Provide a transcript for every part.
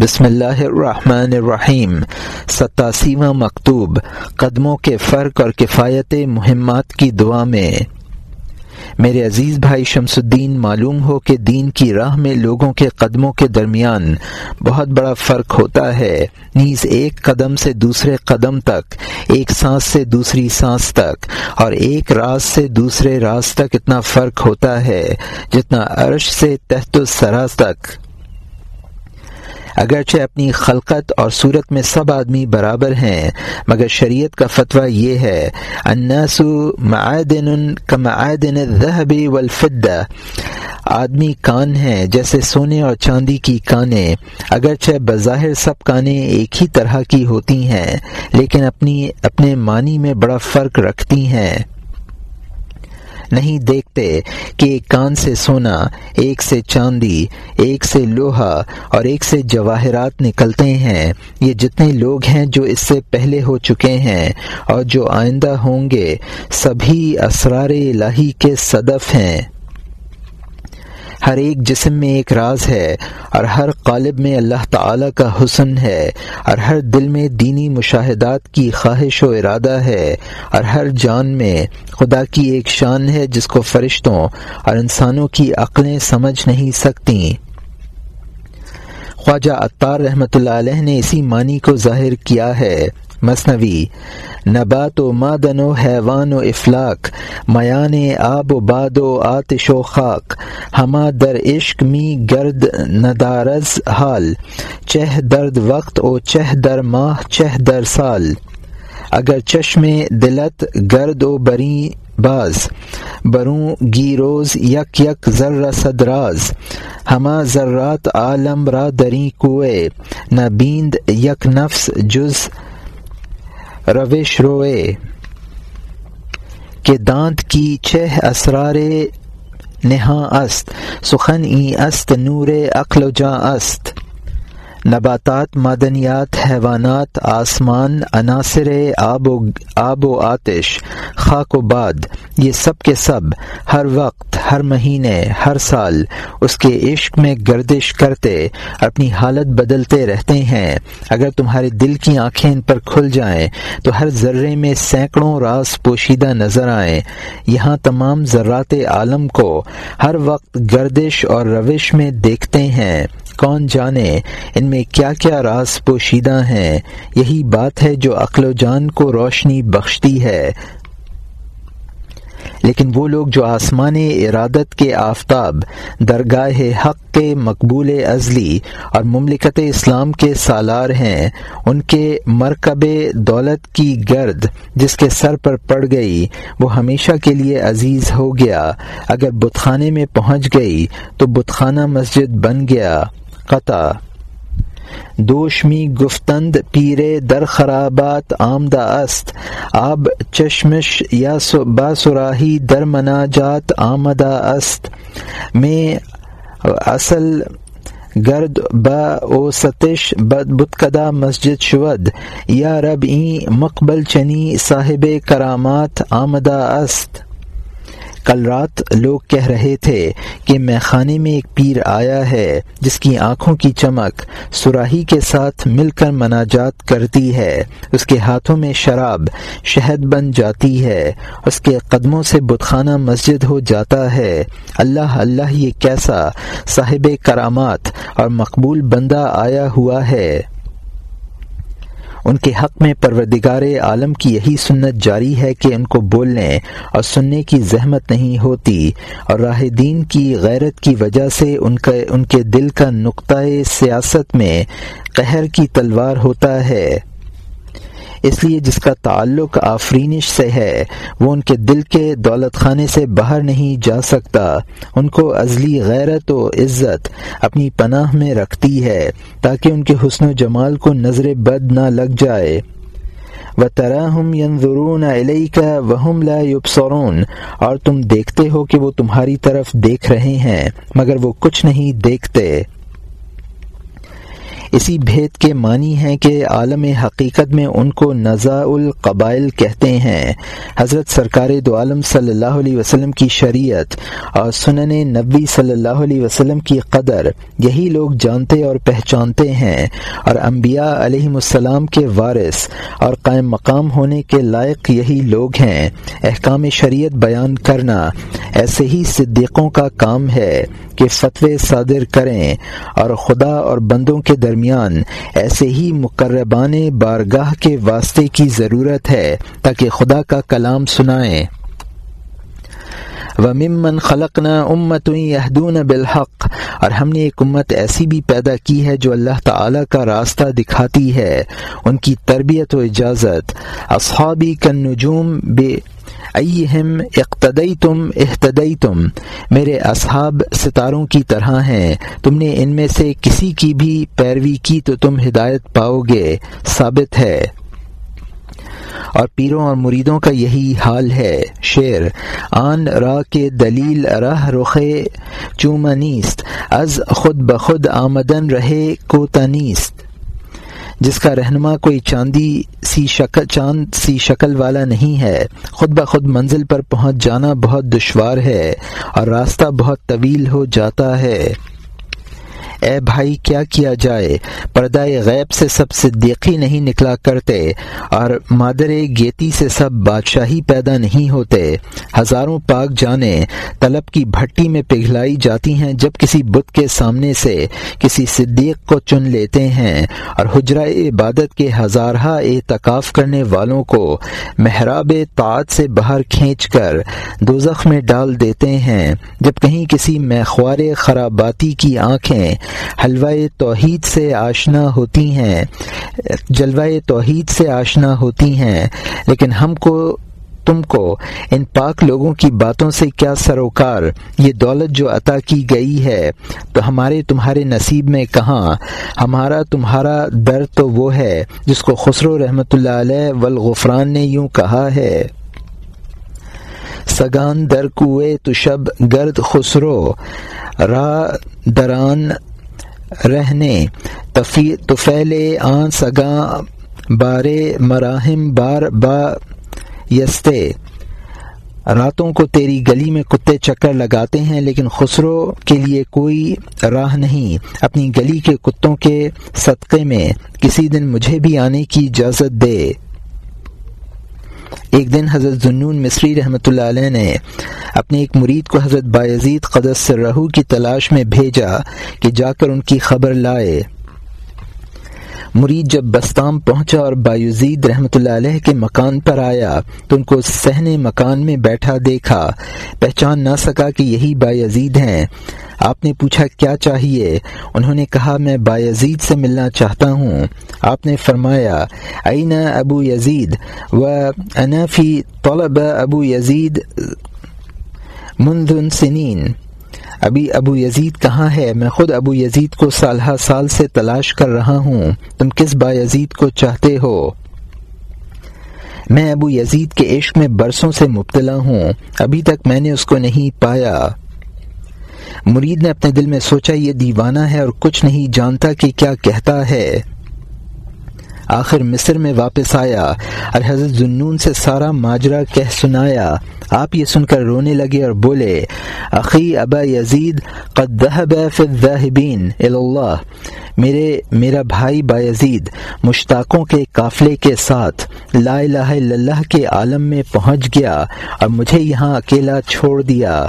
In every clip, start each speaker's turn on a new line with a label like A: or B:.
A: بسم اللہ الرحمن الرحیم ستاسیواں مکتوب، قدموں کے فرق اور کفایت مہمات کی دعا میں۔ میرے عزیز بھائی شمس الدین معلوم ہو کہ دین کی راہ میں لوگوں کے قدموں کے درمیان بہت بڑا فرق ہوتا ہے۔ نیز ایک قدم سے دوسرے قدم تک، ایک سانس سے دوسری سانس تک، اور ایک راز سے دوسرے راز تک اتنا فرق ہوتا ہے جتنا عرش سے تحت السراز تک۔ اگرچہ اپنی خلقت اور صورت میں سب آدمی برابر ہیں، مگر شریعت کا فتویٰ یہ ہے اناس معدن کا معدن الذهب والفضہ آدمی کان ہیں، جیسے سونے اور چاندی کی کانیں۔ اگرچہ بظاہر سب کانیں ایک ہی طرح کی ہوتی ہیں، لیکن اپنی اپنے معنی میں بڑا فرق رکھتی ہیں۔ نہیں دیکھتے کہ ایک کان سے سونا، ایک سے چاندی، ایک سے لوہا اور ایک سے جواہرات نکلتے ہیں۔ یہ جتنے لوگ ہیں جو اس سے پہلے ہو چکے ہیں اور جو آئندہ ہوں گے، سبھی اسرار الہی کے صدف ہیں۔ ہر ایک جسم میں ایک راز ہے اور ہر قالب میں اللہ تعالی کا حسن ہے اور ہر دل میں دینی مشاہدات کی خواہش و ارادہ ہے اور ہر جان میں خدا کی ایک شان ہے جس کو فرشتوں اور انسانوں کی عقلیں سمجھ نہیں سکتیں خواجہ اطار رحمۃ اللہ علیہ نے اسی معنی کو ظاہر کیا ہے۔ مصنوی، نبات و مادن و حیوان و افلاق میان آب و باد و آتش و خاک، ہما در عشق می گرد ندارز حال، چہ درد وقت او چہ در ماہ، چہ در سال۔ اگر چشم دلت گرد و بری باز، بروں گی روز یک یک ذر صدراز ہما ذرات عالم را دری کوئے، نہ بیند یک نفس جز روش روئے کہ دانت کی چھ اسرار نہا است، سخن ای است، نور عقل جا است۔ نباتات، معدنیات، حیوانات، آسمان، عناصر، آب و آب و آتش، خاک و باد، یہ سب کے سب ہر وقت، ہر مہینے، ہر سال اس کے عشق میں گردش کرتے، اپنی حالت بدلتے رہتے ہیں۔ اگر تمہارے دل کی آنکھیں ان پر کھل جائیں، تو ہر ذرے میں سینکڑوں راز پوشیدہ نظر آئیں۔ یہاں تمام ذرات عالم کو ہر وقت گردش اور روش میں دیکھتے ہیں۔ کون جانے، ان میں کیا کیا راز پوشیدہ ہیں؟ یہی بات ہے جو عقل و جان کو روشنی بخشتی ہے۔ لیکن وہ لوگ جو آسمان ارادت کے آفتاب، درگاہ حق کے مقبول ازلی اور مملکت اسلام کے سالار ہیں، ان کے مرکب دولت کی گرد جس کے سر پر پڑ گئی، وہ ہمیشہ کے لیے عزیز ہو گیا۔ اگر بتخانے میں پہنچ گئی، تو بتخانہ مسجد بن گیا۔ قطع۔ دوشمی گفتند پیرے در خرابات آمدہ است آب چشمش یا باسراہی در مناجات آمدہ است۔ میں اصل گرد با او ستش، بد مسجد شود۔ یا رب، این مقبل چنی صاحب کرامات آمدہ است۔ کل رات لوگ کہہ رہے تھے کہ میں خانے میں ایک پیر آیا ہے جس کی آنکھوں کی چمک سراہی کے ساتھ مل کر مناجات کرتی ہے۔ اس کے ہاتھوں میں شراب شہد بن جاتی ہے۔ اس کے قدموں سے بتخانہ مسجد ہو جاتا ہے۔ اللہ اللہ، یہ کیسا صاحب کرامات اور مقبول بندہ آیا ہوا ہے۔ ان کے حق میں پروردگار عالم کی یہی سنت جاری ہے کہ ان کو بولنے اور سننے کی زحمت نہیں ہوتی اور راہ دین کی غیرت کی وجہ سے ان کا ان کے دل کا نقطۂ سیاست میں قہر کی تلوار ہوتا ہے۔ اس لیے جس کا تعلق آفرینش سے ہے، وہ ان کے دل کے دولت خانے سے باہر نہیں جا سکتا۔ ان کو ازلی غیرت و عزت اپنی پناہ میں رکھتی ہے، تاکہ ان کے حسن و جمال کو نظر بد نہ لگ جائے۔ و تراہم ینظرون علیہ کا وہم لا یبصرون اور تم دیکھتے ہو کہ وہ تمہاری طرف دیکھ رہے ہیں، مگر وہ کچھ نہیں دیکھتے۔ اسی بھید کے معنی ہیں کہ عالم حقیقت میں ان کو نزا القبائل کہتے ہیں۔ حضرت سرکار دو عالم صلی اللہ علیہ وسلم کی شریعت اور سنن نبی صلی اللہ علیہ وسلم کی قدر، یہی لوگ جانتے اور پہچانتے ہیں۔ اور انبیاء علیہ السلام کے وارث اور قائم مقام ہونے کے لائق یہی لوگ ہیں۔ احکام شریعت بیان کرنا ایسے ہی صدیقوں کا کام ہے کہ فتوے صادر کریں اور خدا اور بندوں کے درمیان ایسے ہی مقربان بارگاہ کے واسطے کی ضرورت ہے تاکہ خدا کا کلام سنائیں۔ و ممن خلق نہ امت یہدون بالحق۔ اور ہم نے ایک امت ایسی بھی پیدا کی ہے جو اللہ تعالی کا راستہ دکھاتی ہے۔ ان کی تربیت و اجازت۔ اصحابی کن نجوم بے ایم اقتدئی تم احتدئی تم میرے اصحاب، ستاروں کی طرح ہیں۔ تم نے ان میں سے کسی کی بھی پیروی کی تو تم ہدایت پاؤ گے۔ ثابت ہے۔ اور پیروں اور مریدوں کا یہی حال ہے۔ شعر، آن را کے دلیل رہ رخے چومنیست از خود بخود آمدن رہے کو تنیست جس کا رہنما کوئی چاندی سی شکل چاند سی شکل والا نہیں ہے۔ خود بخود منزل پر پہنچ جانا بہت دشوار ہے اور راستہ بہت طویل ہو جاتا ہے۔ اے بھائی، کیا کیا جائے؟ پردہ غیب سے سب صدیقی نہیں نکلا کرتے اور مادر گیتی سے سب بادشاہی پیدا نہیں ہوتے۔ ہزاروں پاک جانے طلب کی بھٹی میں پگھلائی جاتی ہیں جب کسی بت کے سامنے سے کسی صدیق کو چن لیتے ہیں اور حجرہ عبادت کے ہزارہ اعتکاف کرنے والوں کو محراب طاعت سے باہر کھینچ کر دوزخ میں ڈال دیتے ہیں۔ جب کہیں کسی میخوار خراباتی کی آنکھیں حلوہ توحید سے آشنا ہوتی ہیں، جلوہ توحید سے آشنا ہوتی ہیں، لیکن ہم کو، تم کو، ان پاک لوگوں کی باتوں سے کیا سروکار؟ یہ دولت جو عطا کی گئی ہے، تو ہمارے تمہارے نصیب میں کہاں؟ ہمارا تمہارا در تو وہ ہے، جس کو خسرو رحمۃ اللہ علیہ والغفران نے یوں کہا ہے۔ سگان در کوئے تو شب گرد خسرو، را دران رہنے۔ توفیل آن سگاں بارے مراہم بار با یستے۔ راتوں کو تیری گلی میں کتے چکر لگاتے ہیں، لیکن خسرو کے لیے کوئی راہ نہیں۔ اپنی گلی کے کتوں کے صدقے میں کسی دن مجھے بھی آنے کی اجازت دے۔ ایک دن حضرت جنون مصری رحمۃ اللہ علیہ نے اپنے ایک مرید کو حضرت باعزید قدس رہو کی تلاش میں بھیجا کہ جا کر ان کی خبر لائے۔ مرید جب بستام پہنچا اور بایوزید رحمۃ اللہ علیہ کے مکان پر آیا تو ان کو سہنے مکان میں بیٹھا دیکھا۔ پہچان نہ سکا کہ یہی بایزید ہیں۔ آپ نے پوچھا، کیا چاہیے؟ انہوں نے کہا، میں بایزید سے ملنا چاہتا ہوں۔ آپ نے فرمایا، این ابو یزید؟ و انفی طلب ابو یزید مندن سنین۔ ابھی ابو یزید کہاں ہے؟ میں خود ابو یزید کو سالہ سال سے تلاش کر رہا ہوں۔ تم کس با یزید کو چاہتے ہو؟ میں ابو یزید کے عشق میں برسوں سے مبتلا ہوں۔ ابھی تک میں نے اس کو نہیں پایا۔ مرید نے اپنے دل میں سوچا، یہ دیوانہ ہے اور کچھ نہیں جانتا کہ کیا کہتا ہے۔ آخر مصر میں واپس آیا اور حضرت جنون سے سارا ماجرا کہہ سنایا۔ آپ یہ سن کر رونے لگے اور بولے عقی ابا یزید قد الذاهبین اللہ میرے، میرا بھائی با یزید مشتاقوں کے قافلے کے ساتھ لا الہ الا اللہ کے عالم میں پہنچ گیا اور مجھے یہاں اکیلا چھوڑ دیا۔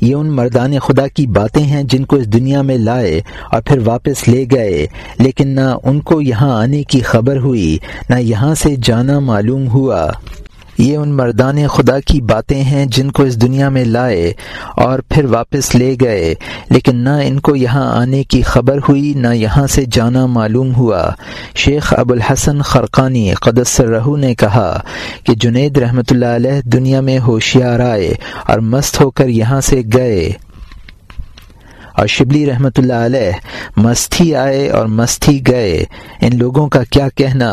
A: یہ ان مردان خدا کی باتیں ہیں جن کو اس دنیا میں لائے اور پھر واپس لے گئے، لیکن نہ ان کو یہاں آنے کی خبر ہوئی، نہ یہاں سے جانا معلوم ہوا۔ یہ ان مردان خدا کی باتیں ہیں جن کو اس دنیا میں لائے اور پھر واپس لے گئے، لیکن نہ ان کو یہاں آنے کی خبر ہوئی، نہ یہاں سے جانا معلوم ہوا۔ شیخ ابوالحسن خرقانی قدس رہو نے کہا کہ جنید رحمۃ اللہ علیہ دنیا میں ہوشیار آئے اور مست ہو کر یہاں سے گئے۔ اور شبلی رحمۃ اللہ علیہ مستی آئے اور مستی گئے۔ ان لوگوں کا کیا کہنا؟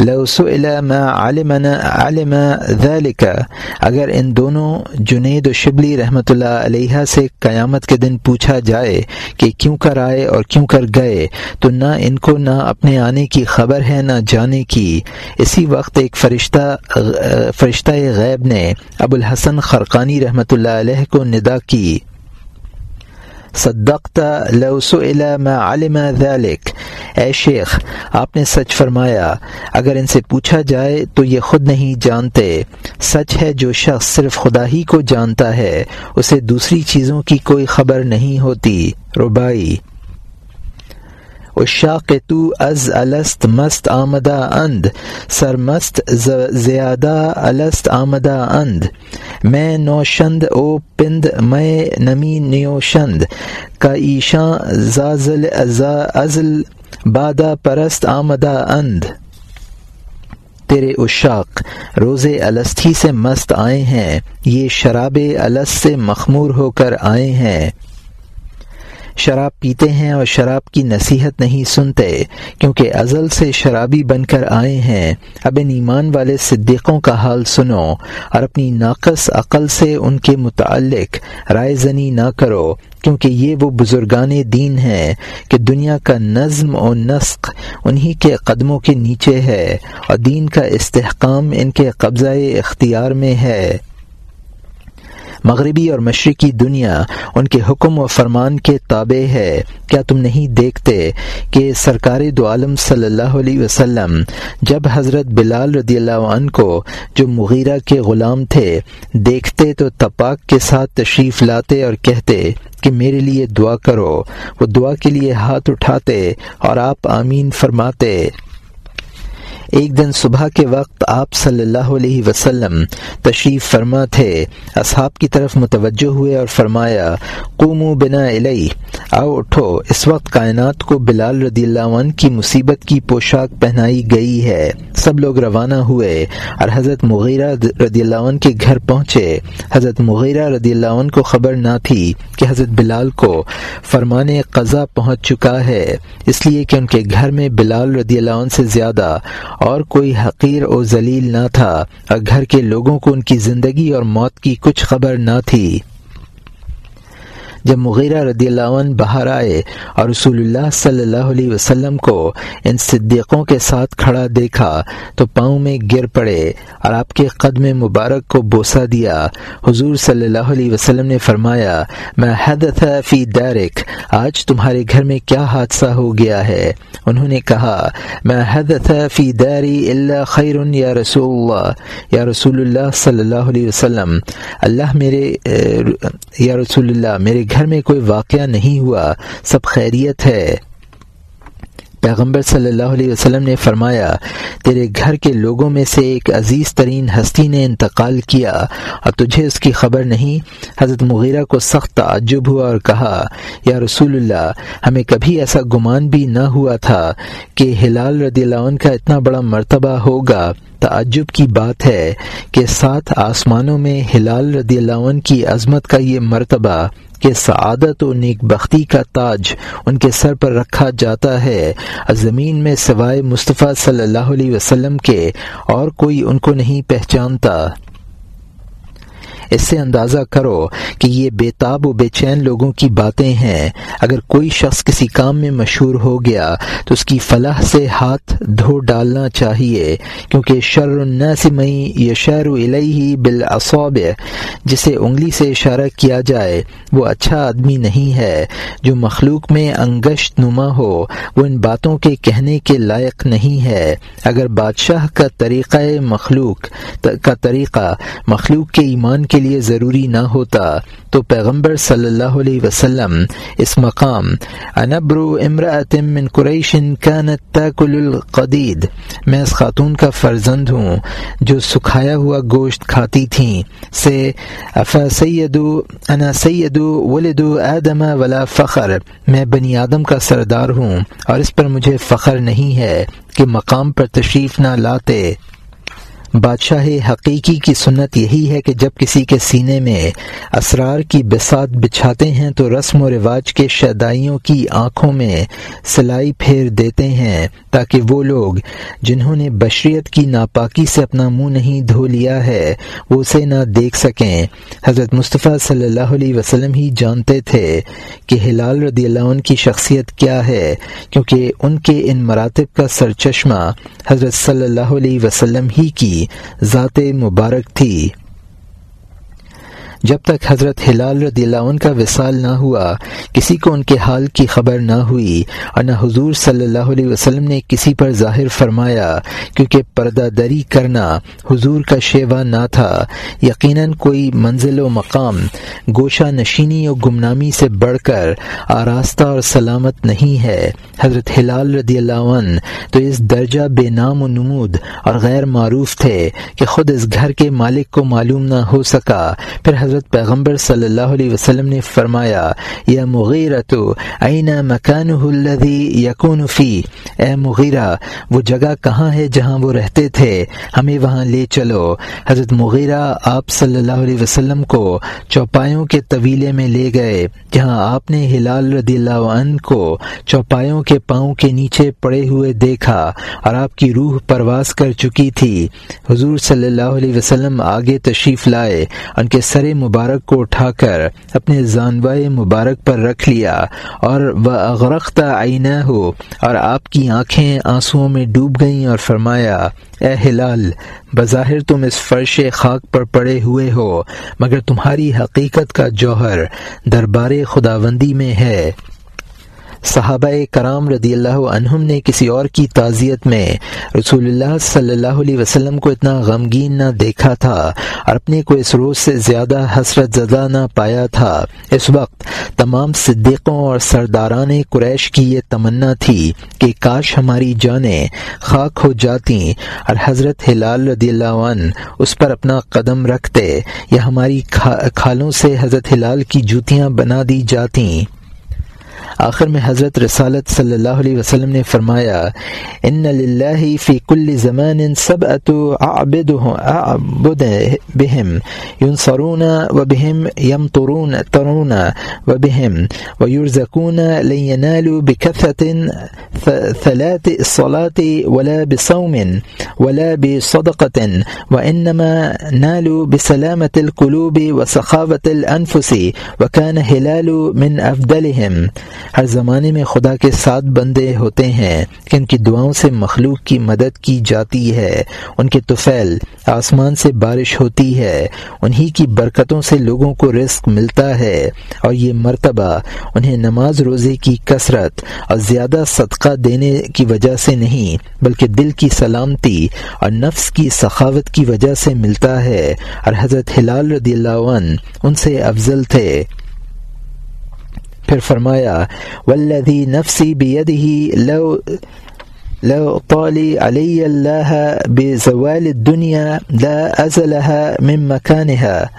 A: عالم عالم ذلك اگر ان دونوں جنید و شبلی رحمۃ اللہ علیہ سے قیامت کے دن پوچھا جائے کہ کیوں کر آئے اور کیوں کر گئے، تو نہ ان کو نہ اپنے آنے کی خبر ہے نہ جانے کی۔ اسی وقت ایک فرشتہ فرشتہ غیب نے ابو الحسن خرقانی رحمۃ اللہ علیہ کو ندا کی۔ صدقت لو سئل ما علم ذلك اے شیخ، آپ نے سچ فرمایا۔ اگر ان سے پوچھا جائے تو یہ خود نہیں جانتے۔ سچ ہے جو شخص صرف خدا ہی کو جانتا ہے، اسے دوسری چیزوں کی کوئی خبر نہیں ہوتی۔ ربائی اشاق تو از الست مست آمدہ اند سر مست زیادہ الست آمدہ اند میں نوشند او پند میں نمی نیوشند کا ایشاں زازل ازل بادہ پرست آمدہ اند تیرے اشاق روز السٹھی سے مست آئے ہیں، یہ شراب الس سے مخمور ہو کر آئے ہیں۔ شراب پیتے ہیں اور شراب کی نصیحت نہیں سنتے، کیونکہ ازل سے شرابی بن کر آئے ہیں۔ اب ان ایمان والے صدیقوں کا حال سنو اور اپنی ناقص عقل سے ان کے متعلق رائے زنی نہ کرو، کیونکہ یہ وہ بزرگان دین ہیں کہ دنیا کا نظم و نسق انہی کے قدموں کے نیچے ہے اور دین کا استحکام ان کے قبضہ اختیار میں ہے۔ مغربی اور مشرقی دنیا ان کے حکم و فرمان کے تابع ہے۔ کیا تم نہیں دیکھتے کہ سرکار دو عالم صلی اللہ علیہ وسلم، جب حضرت بلال رضی اللہ عنہ کو جو مغیرہ کے غلام تھے، دیکھتے تو تپاک کے ساتھ تشریف لاتے اور کہتے کہ میرے لیے دعا کرو، وہ دعا کے لیے ہاتھ اٹھاتے اور آپ آمین فرماتے۔ ایک دن صبح کے وقت آپ صلی اللہ علیہ وسلم تشریف فرما تھے، اصحاب کی طرف متوجہ ہوئے اور فرمایا قومو بنا علیہ آؤ اٹھو، اس وقت کائنات کو بلال رضی اللہ عنہ کی مصیبت کی پوشاک پہنائی گئی ہے۔ سب لوگ روانہ ہوئے اور حضرت مغیرہ رضی اللہ عنہ کے گھر پہنچے۔ حضرت مغیرہ رضی اللہ عنہ کو خبر نہ تھی کہ حضرت بلال کو فرمان قضا پہنچ چکا ہے، اس لیے کہ ان کے گھر میں بلال رضی اللہ عنہ سے زیادہ اور کوئی حقیر و ذلیل نہ تھا۔ اور گھر کے لوگوں کو ان کی زندگی اور موت کی کچھ خبر نہ تھی۔ جب مغیرہ رضی اللہ عنہ باہر آئے اور رسول اللہ صلی اللہ علیہ وسلم کو ان صدیقوں کے ساتھ کھڑا دیکھا تو پاؤں میں گر پڑے اور آپ کے قدم مبارک کو بوسا دیا۔ حضور صلی اللہ علیہ وسلم نے فرمایا میں حدث فی دارک، آج تمہارے گھر میں کیا حادثہ ہو گیا ہے؟ انہوں نے کہا میں حدث فی داری اللہ خیر یا رسول اللہ، یا رسول اللہ صلی اللہ علیہ وسلم، اللہ میرے یا رسول اللہ، میرے گھر میں کوئی واقعہ نہیں ہوا، سب خیریت ہے۔ پیغمبر صلی اللہ علیہ وسلم نے فرمایا، تیرے گھر کے لوگوں میں سے ایک عزیز ترین ہستی نے انتقال کیا اور تجھے اس کی خبر نہیں۔ حضرت مغیرہ کو سخت تعجب ہوا اور کہا، یا رسول اللہ، ہمیں کبھی ایسا گمان بھی نہ ہوا تھا کہ ہلال رضی اللہ عنہ کا اتنا بڑا مرتبہ ہوگا۔ تعجب کی بات ہے کہ ساتھ آسمانوں میں ہلال رضی اللہ عنہ کی عظمت کا یہ مرتبہ کہ سعادت و نیک بختی کا تاج ان کے سر پر رکھا جاتا ہے۔ زمین میں سوائے مصطفیٰ صلی اللہ علیہ وسلم کے اور کوئی ان کو نہیں پہچانتا۔ اس سے اندازہ کرو کہ یہ بے تاب و بے چین لوگوں کی باتیں ہیں۔ اگر کوئی شخص کسی کام میں مشہور ہو گیا تو اس کی فلاح سے ہاتھ دھو ڈالنا چاہیے، کیونکہ شر الناس مئی یشار الیہ بالاصاب جسے انگلی سے اشارہ کیا جائے، وہ اچھا آدمی نہیں ہے۔ جو مخلوق میں انگشت نما ہو، وہ ان باتوں کے کہنے کے لائق نہیں ہے۔ اگر بادشاہ کا طریقہ مخلوق، کا طریقہ مخلوق کے ایمان کے لیے ضروری نہ ہوتا۔ تو پیغمبر صلی اللہ علیہ وسلم اس مقام، انبرو من قریشن كانت تاكل القدید میں اس خاتون کا فرزند ہوں جو سکھایا ہوا گوشت کھاتی تھیں۔ سے، افا سیدو، انا سیدو ولدو آدم ولا فخر میں بنی آدم کا سردار ہوں اور اس پر مجھے فخر نہیں ہے کہ مقام پر تشریف نہ لاتے۔ بادشاہ حقیقی کی سنت یہی ہے کہ جب کسی کے سینے میں اسرار کی بسات بچھاتے ہیں تو رسم و رواج کے شدائیوں کی آنکھوں میں سلائی پھیر دیتے ہیں تاکہ وہ لوگ جنہوں نے بشریت کی ناپاکی سے اپنا منہ نہیں دھو لیا ہے، وہ اسے نہ دیکھ سکیں۔ حضرت مصطفیٰ صلی اللہ علیہ وسلم ہی جانتے تھے کہ ہلال رضی اللہ عنہ کی شخصیت کیا ہے، کیونکہ ان کے ان مراتب کا سرچشمہ حضرت صلی اللہ علیہ وسلم ہی کی ذات مبارک تھی۔ جب تک حضرت ہلال رضی اللہ عنہ کا وصال نہ ہوا، کسی کو ان کے حال کی خبر نہ ہوئی اور نہ حضور صلی اللہ علیہ وسلم نے کسی پر ظاہر فرمایا، کیونکہ پردہ دری کرنا حضور کا شیوا نہ تھا۔ یقیناً کوئی منزل و مقام، گوشہ نشینی و گمنامی سے بڑھ کر آراستہ اور سلامت نہیں ہے۔ حضرت ہلال رضی اللہ عنہ تو اس درجہ بے نام و نمود اور غیر معروف تھے کہ خود اس گھر کے مالک کو معلوم نہ ہو سکا۔ پھر حضرت حضرت پیغمبر صلی اللہ علیہ وسلم نے فرمایا، یا مغیرت عین مکان یقون فی؟ اے مغیرہ، وہ جگہ کہاں ہے جہاں وہ رہتے تھے؟ ہمیں وہاں لے چلو۔ حضرت مغیرہ، آپ صلی اللہ علیہ وسلم کو چوپایوں کے طویلے میں لے گئے، جہاں آپ نے ہلال رضی اللہ عنہ کو چوپایوں کے پاؤں کے نیچے پڑے ہوئے دیکھا اور آپ کی روح پرواز کر چکی تھی۔ حضور صلی اللہ علیہ وسلم آگے تشریف لائے، ان کے سر مبارک کو اٹھا کر اپنے زانوائے مبارک پر رکھ لیا اور وہ اغرختہ آئینہ ہو اور آپ کی آنکھیں آنسوؤں میں ڈوب گئیں اور فرمایا، اے ہلال، بظاہر تم اس فرش خاک پر پڑے ہوئے ہو، مگر تمہاری حقیقت کا جوہر دربار خداوندی میں ہے۔ صحابہ کرام رضی اللہ عنہم نے کسی اور کی تعزیت میں رسول اللہ صلی اللہ علیہ وسلم کو اتنا غمگین نہ دیکھا تھا اور اپنے کو اس روز سے زیادہ حسرت زدہ نہ پایا تھا۔ اس وقت تمام صدیقوں اور سرداران قریش کی یہ تمنا تھی کہ کاش ہماری جانیں خاک ہو جاتی اور حضرت ہلال رضی اللہ عنہ اس پر اپنا قدم رکھتے یا ہماری کھالوں سے حضرت ہلال کی جوتیاں بنا دی جاتیں۔ آخر میں حضرت رسالت صلی اللہ علیہ وسلم نے فرمایا، ان للہ فی کل زمان سبعت اعبد بهم ينصرون وبهم يمطرون ترون وبهم ويرزقون لن ينالوا بكثرة ثلاث الصلاة ولا بصوم ولا بصدقة وإنما نالوا بسلامة القلوب وسخاوة الأنفس وكان هلال من أفضلهم ہر زمانے میں خدا کے ساتھ بندے ہوتے ہیں کہ ان کی دعاؤں سے مخلوق کی مدد کی جاتی ہے، ان کے توفیل آسمان سے بارش ہوتی ہے، انہی کی برکتوں سے لوگوں کو رزق ملتا ہے اور یہ مرتبہ انہیں نماز روزے کی کثرت اور زیادہ صدقہ دینے کی وجہ سے نہیں، بلکہ دل کی سلامتی اور نفس کی سخاوت کی وجہ سے ملتا ہے۔ اور حضرت ہلال رضی اللہ عنہ ان سے افضل تھے۔ پھر فرمایا ولدی نفسی بیدہی لو لو طالی علی اللہ بزوال الدنیا لا ازلها من مكانها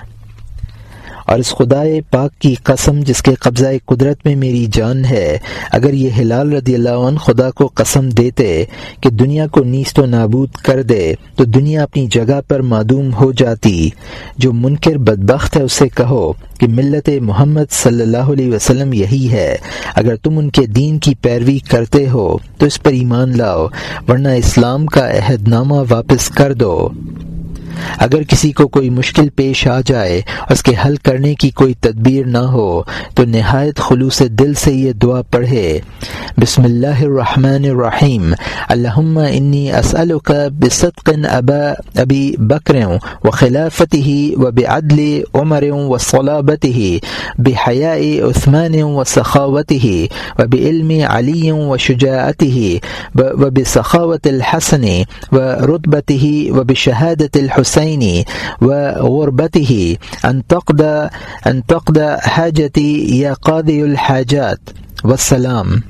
A: اور اس خدا پاک کی قسم جس کے قبضہ قدرت میں میری جان ہے، اگر یہ ہلال رضی اللہ عنہ خدا کو قسم دیتے کہ دنیا کو نیست و نابود کر دے، تو دنیا اپنی جگہ پر معدوم ہو جاتی۔ جو منکر بدبخت ہے، اسے کہو کہ ملت محمد صلی اللہ علیہ وسلم یہی ہے۔ اگر تم ان کے دین کی پیروی کرتے ہو، تو اس پر ایمان لاؤ، ورنہ اسلام کا عہد نامہ واپس کر دو۔ اگر کسی کو کوئی مشکل پیش آ جائے، اس کے حل کرنے کی کوئی تدبیر نہ ہو، تو نہایت خلوص دل سے یہ دعا پڑھے، بسم اللہ الرحمن الرحیم، اللہم انی اسألک بصدق ابا ابی بکر و خلافته و بعدل عمر و صلابته بحیاء عثمان و سخاوته و بعلم علی و شجاعته و بسخاوت الحسن و رتبته و بشهادت الحسن الحسين وغربته أن تقضى أن تقضى حاجتي یا قاضي الحاجات. والسلام.